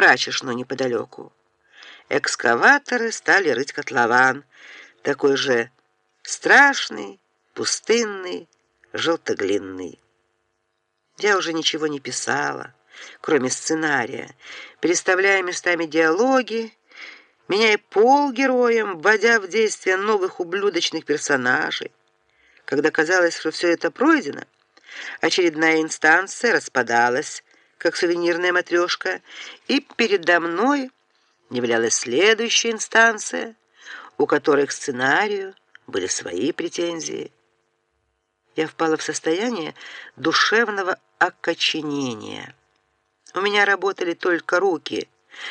прачечную неподалеку. Экскаваторы стали рыть котлован, такой же страшный, пустынный, желтоглинный. Я уже ничего не писала, кроме сценария, переставляя местами диалоги, меняя пол героям, вводя в действие новых ублюдочных персонажей. Когда казалось, что все это пройдено, очередная инстанция распадалась, как сувенирная матрешка, и передо мной являлась следующая инстанция, у которой к сценарию были свои претензии. Я впала в состояние душевного окоченения. У меня работали только руки,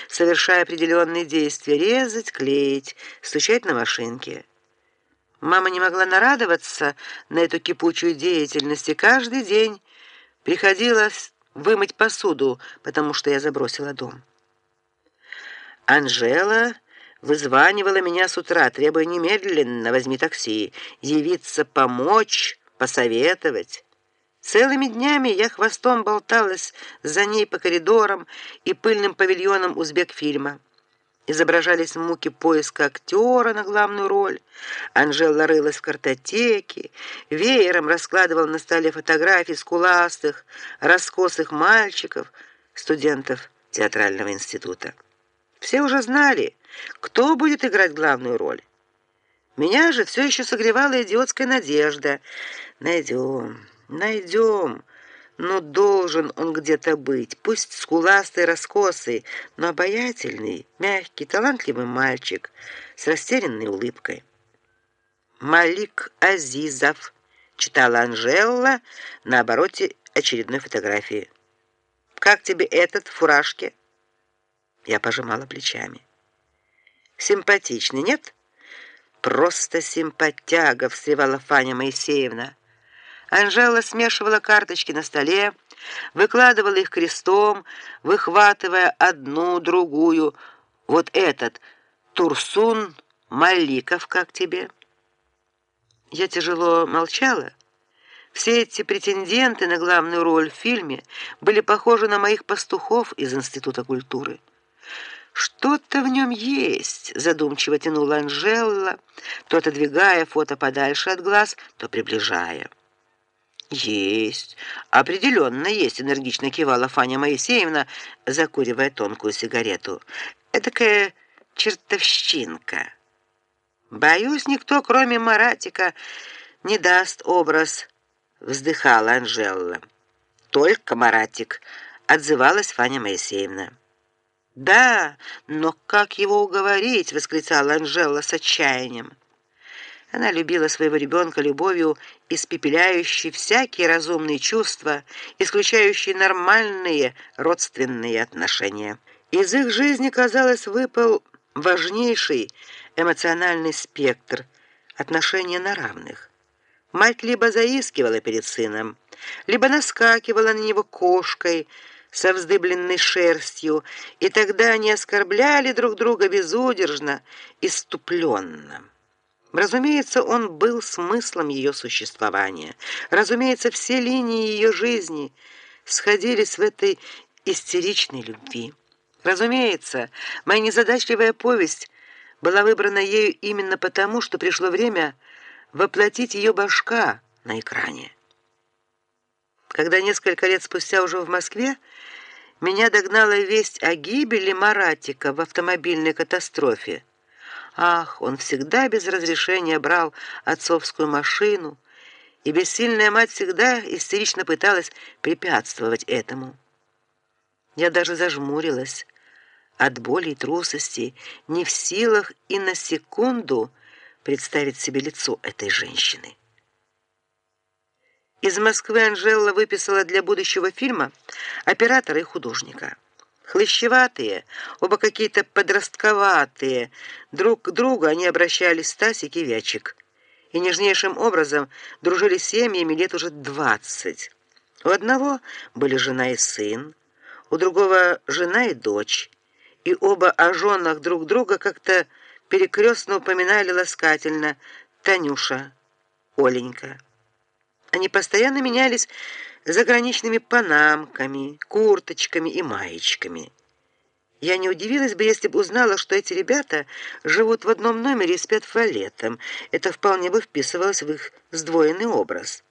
совершая определенные действия: резать, клеить, стучать на машинке. Мама не могла нарадоваться на эту кипучую деятельность, и каждый день приходилось вымыть посуду, потому что я забросила дом. Анжела вызванивала меня с утра, требуя немедленно возьми такси, явиться помочь, посоветовать. Целыми днями я хвостом болталась за ней по коридорам и пыльным павильонам узбекфильма. Изображались муки поиска актера на главную роль. Анжела рылась в картотеке, веером раскладывала на столе фотографии скуластых, раскосых мальчиков, студентов театрального института. Все уже знали, кто будет играть главную роль. Меня же все еще согревала идиотская надежда. Найдем, найдем. Но должен он где-то быть. Пусть скуластый, раскосый, но обаятельный, мягкий, талантливый мальчик с растерянной улыбкой. Малик Азизов читала Анжела на обороте очередной фотографии. Как тебе этот в фуражке? Я пожимала плечами. Симпатичный, нет? Просто симпатяга, встревала Фаня Моисеевна. Анжела смешивала карточки на столе, выкладывала их крестом, выхватывая одну, другую. Вот этот Турсун Маликов, как тебе? Я тяжело молчала. Все эти претенденты на главную роль в фильме были похожи на моих пастухов из института культуры. Что-то в нем есть, задумчиво тянула Анжела, то отодвигая фото подальше от глаз, то приближая. Есть, определенно есть, энергично кивала Фаня Моисеевна, закуривая тонкую сигарету. Этакая чертовщинка. Боюсь, никто, кроме Маратика, не даст образ, вздыхала Анжела. Только Маратик, отзывалась Фаня Моисеевна. Да, но как его уговорить, восклицала Анжела с отчаянием. Она любила своего ребенка любовью, испепеляющей всякие разумные чувства, исключающей нормальные родственные отношения. Из их жизни, казалось, выпал важнейший эмоциональный спектр отношения на равных. Мать либо заискивала перед сыном, либо наскакивала на него кошкой со вздыбленной шерстью, и тогда они оскорбляли друг друга безудержно, иступленно. Разумеется, он был смыслом ее существования. Разумеется, все линии ее жизни сходились в этой истеричной любви. Разумеется, моя незадачливая повесть была выбрана ею именно потому, что пришло время воплотить ее башка на экране. Когда несколько лет спустя уже в Москве меня догнала весть о гибели Маратика в автомобильной катастрофе. Ах, он всегда без разрешения брал отцовскую машину, и бессильная мать всегда истерично пыталась препятствовать этому. Я даже зажмурилась от боли и трусости, не в силах и на секунду представить себе лицо этой женщины. Из Москвы Анжела выписала для будущего фильма оператора и художника. Хлыщеватые, оба какие-то подростковатые, друг к другу они обращались Стасик и Вячик. И нежнейшим образом дружили семьями лет уже двадцать. У одного были жена и сын, у другого жена и дочь, и оба о женах друг друга как-то перекрестно упоминали ласкательно: Танюша, Оленька. Они постоянно менялись заграничными панамками, курточками и маечками. Я не удивилась бы, если бы узнала, что эти ребята живут в одном номере и спят в валетом. Это вполне бы вписывалось в их сдвоенный образ.